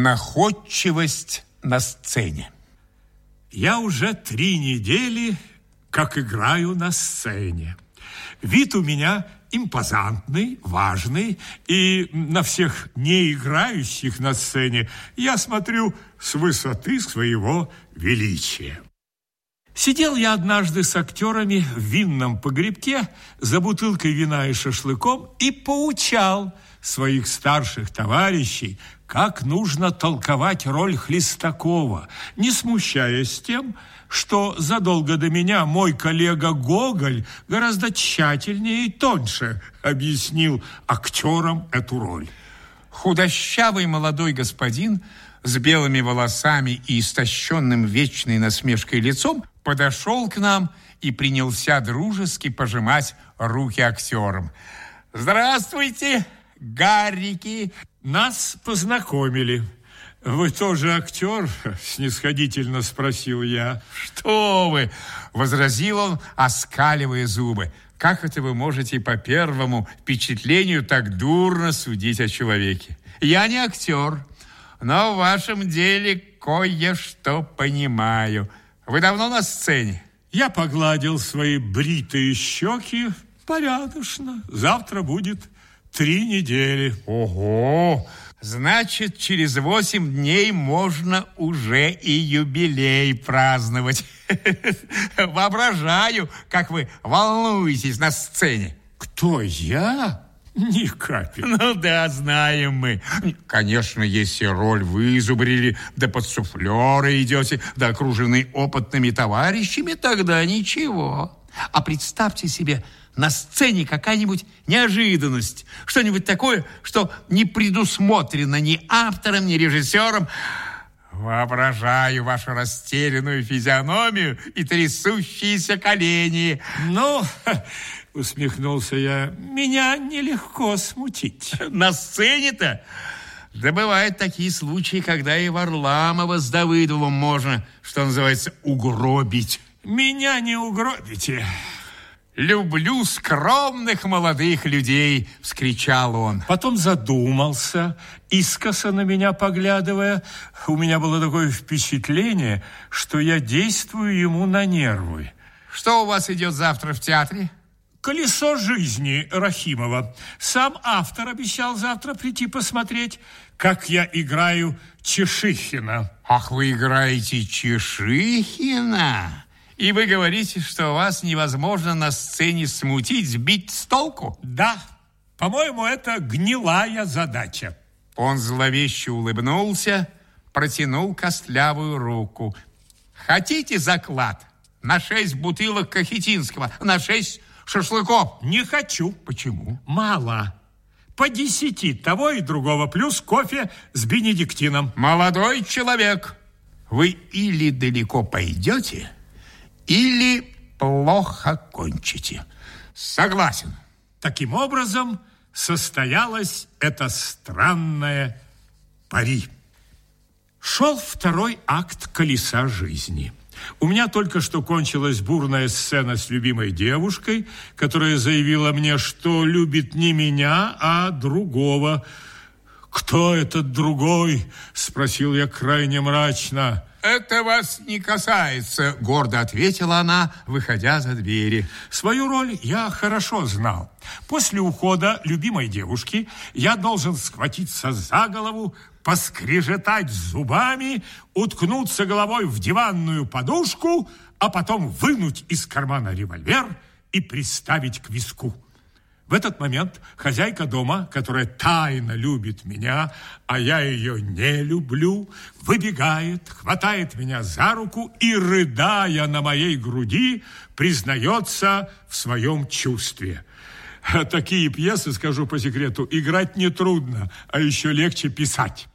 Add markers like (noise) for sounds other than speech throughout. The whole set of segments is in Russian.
Находчивость на сцене. Я уже три недели как играю на сцене. Вид у меня импозантный, важный, и на всех не играющих на сцене я смотрю с высоты своего величия. Сидел я однажды с актерами в винном погребке за бутылкой вина и шашлыком и поучал своих старших товарищей, как нужно толковать роль Хлестакова, не смущаясь тем, что задолго до меня мой коллега Гоголь гораздо тщательнее и тоньше объяснил актерам эту роль. Худощавый молодой господин с белыми волосами и истощенным вечной насмешкой лицом подошел к нам и принялся дружески пожимать руки актерам. «Здравствуйте, Гаррики!» Нас познакомили. «Вы тоже актер?» (laughs) – снисходительно спросил я. «Что вы!» – возразил он, оскаливая зубы. «Как это вы можете по первому впечатлению так дурно судить о человеке? Я не актер, но в вашем деле кое-что понимаю. Вы давно на сцене?» Я погладил свои бритые щеки порядочно. Завтра будет три недели. Ого! Значит, через восемь дней можно уже и юбилей праздновать. (laughs) Воображаю, как вы волнуетесь на сцене. Кто я? Ни капли. Ну да, знаем мы. Конечно, если роль вы изубрили, да под суфлеры идете, да окружены опытными товарищами, тогда ничего. А представьте себе, на сцене какая-нибудь неожиданность, что-нибудь такое, что не предусмотрено ни автором, ни режиссером. Воображаю вашу растерянную физиономию и трясущиеся колени. Ну, (laughs) усмехнулся я, меня нелегко смутить. (laughs) На сцене-то? Да бывают такие случаи, когда и Варламова с Давыдовым можно, что называется, угробить. Меня не угробите. «Люблю скромных молодых людей!» — вскричал он. Потом задумался, искоса на меня поглядывая. У меня было такое впечатление, что я действую ему на нервы. «Что у вас идет завтра в театре?» «Колесо жизни» Рахимова. Сам автор обещал завтра прийти посмотреть, как я играю Чешихина. «Ах, вы играете Чешихина?» И вы говорите, что вас невозможно на сцене смутить, сбить с толку? Да, по-моему, это гнилая задача. Он зловеще улыбнулся, протянул костлявую руку. Хотите заклад? На шесть бутылок Кахетинского, на шесть шашлыков. Не хочу. Почему? Мало. По десяти того и другого, плюс кофе с бенедиктином. Молодой человек, вы или далеко пойдете, или плохо кончите. Согласен. Таким образом, состоялось это странное пари. Шел второй акт колеса жизни. У меня только что кончилась бурная сцена с любимой девушкой, которая заявила мне, что любит не меня, а другого. «Кто этот другой?» – спросил я крайне мрачно. «Это вас не касается», — гордо ответила она, выходя за двери. Свою роль я хорошо знал. После ухода любимой девушки я должен схватиться за голову, поскрежетать зубами, уткнуться головой в диванную подушку, а потом вынуть из кармана револьвер и приставить к виску. В этот момент хозяйка дома, которая тайно любит меня, а я ее не люблю, выбегает, хватает меня за руку и, рыдая на моей груди, признается в своем чувстве. Такие пьесы, скажу по секрету, играть нетрудно, а еще легче писать.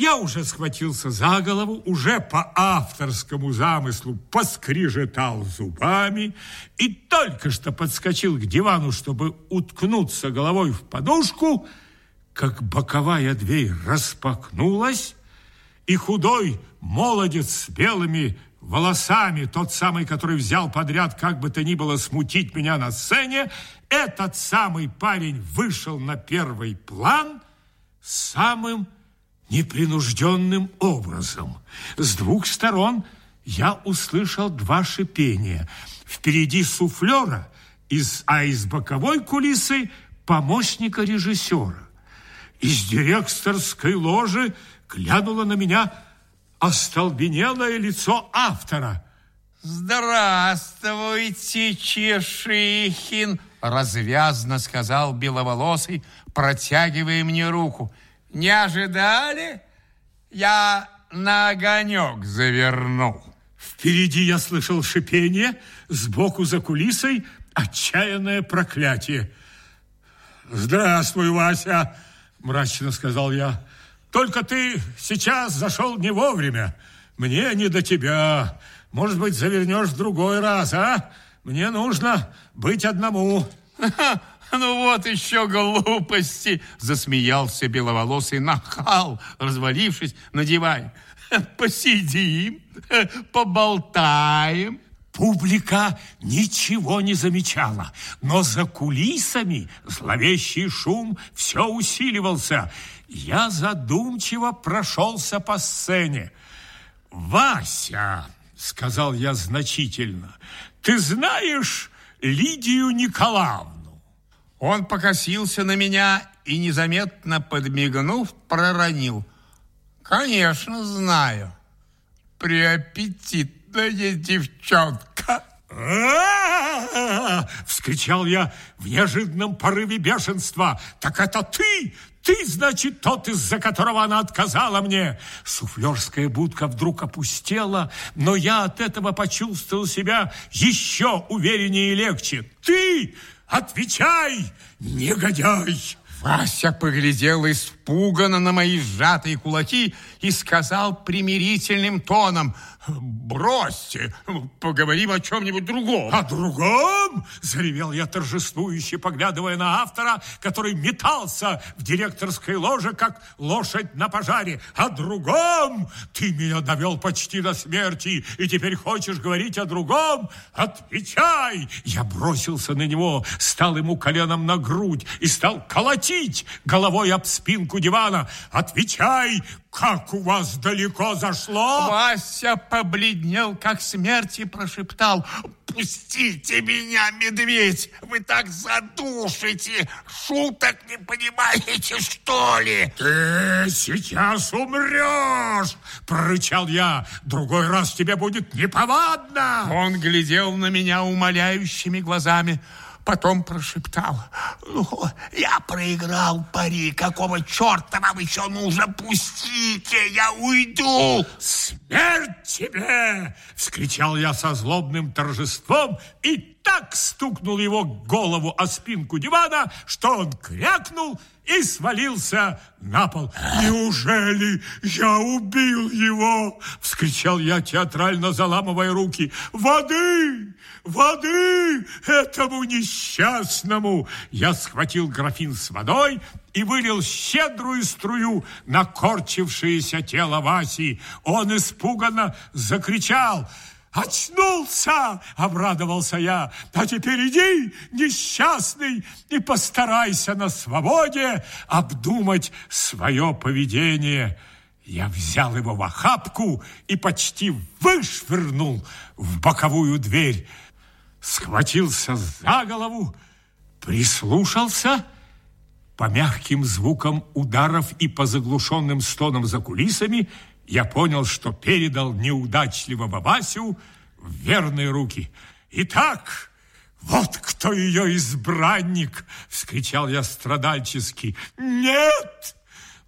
Я уже схватился за голову, уже по авторскому замыслу поскрижетал зубами и только что подскочил к дивану, чтобы уткнуться головой в подушку, как боковая дверь распахнулась, и худой молодец с белыми волосами, тот самый, который взял подряд, как бы то ни было, смутить меня на сцене, этот самый парень вышел на первый план самым непринужденным образом. С двух сторон я услышал два шипения. Впереди суфлера, из, а из боковой кулисы помощника режиссера. Из директорской ложи глянуло на меня остолбенелое лицо автора. «Здравствуйте, Чешихин!» Развязно сказал беловолосый, протягивая мне руку. Не ожидали? Я на огонек завернул. Впереди я слышал шипение, сбоку за кулисой отчаянное проклятие. «Здравствуй, Вася!» – мрачно сказал я. «Только ты сейчас зашел не вовремя. Мне не до тебя. Может быть, завернешь в другой раз, а? Мне нужно быть одному». (laughs) (laughs) Ну вот еще глупости, засмеялся беловолосый нахал, развалившись на диване. (laughs) Посидим, (laughs) поболтаем. Публика ничего не замечала, но за кулисами зловещий шум все усиливался. Я задумчиво прошелся по сцене. «Вася», — сказал я значительно, — «ты знаешь Лидию Николаевну?» Он покосился на меня и, незаметно подмигнув, проронил. «Конечно, знаю. Приаппетитная девчонка». Вскричал я в неожиданном порыве бешенства. «Так это ты! Ты, значит, тот, из-за которого она отказала мне!» Суфлерская будка вдруг опустела, но я от этого почувствовал себя еще увереннее и легче. «Ты! Отвечай, негодяй!» Вася поглядел испуганно на мои сжатые кулаки и сказал примирительным тоном, «Бросьте, поговорим о чем-нибудь другом». «О другом?» – заревел я торжествующе, поглядывая на автора, который метался в директорской ложе, как лошадь на пожаре. «О другом? Ты меня довел почти до смерти, и теперь хочешь говорить о другом? Отвечай!» Я бросился на него, стал ему коленом на грудь и стал колотить головой об спинку дивана. «Отвечай! Как у вас далеко зашло?» Вася побледнел, как смерть, и прошептал. «Пустите меня, медведь! Вы так задушите! Шуток не понимаете, что ли?» «Ты сейчас умрешь!» – прорычал я. «Другой раз тебе будет неповадно!» Он глядел на меня умоляющими глазами. Потом прошептал. «Ну, я проиграл пари. Какого черта вам еще нужно? Пустите, я уйду!» «Смерть тебе!» — вскричал я со злобным торжеством и так стукнул его голову о спинку дивана, что он крякнул и свалился на пол. «Неужели я убил его?» — вскричал я, театрально заламывая руки. «Воды! Воды этому несчастному!» Я схватил графин с водой и вылил щедрую струю на корчившееся тело Васи. Он испуганно закричал – «Очнулся!» — обрадовался я. «А теперь иди, несчастный, и постарайся на свободе обдумать свое поведение». Я взял его в охапку и почти вышвырнул в боковую дверь. Схватился за голову, прислушался по мягким звукам ударов и по заглушенным стонам за кулисами – я понял, что передал неудачливого Васю в верные руки. «Итак, вот кто ее избранник!» — вскричал я страдальчески. «Нет!»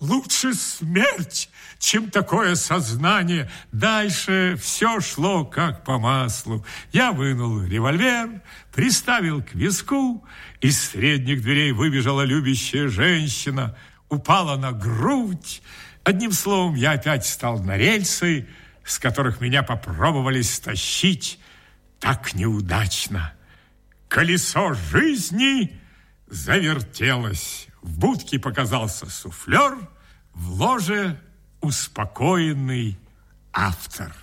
Лучше смерть, чем такое сознание. Дальше все шло как по маслу. Я вынул револьвер, приставил к виску, из средних дверей выбежала любящая женщина, упала на грудь, Одним словом, я опять стал на рельсы, с которых меня попробовали стащить так неудачно. Колесо жизни завертелось. В будке показался суфлер, в ложе успокоенный автор.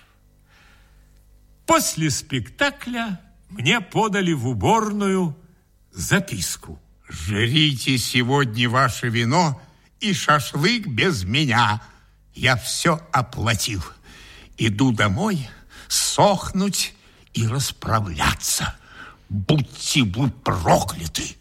После спектакля мне подали в уборную записку. «Жрите сегодня ваше вино и шашлык без меня. Я все оплатил. Иду домой сохнуть и расправляться. Будьте вы прокляты!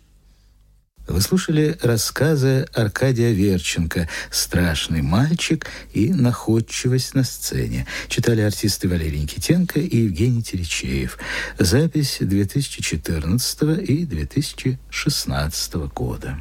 Вы слушали рассказы Аркадия Верченко «Страшный мальчик» и «Находчивость на сцене». Читали артисты Валерий Никитенко и Евгений Теречеев. Запись 2014 и 2016 года.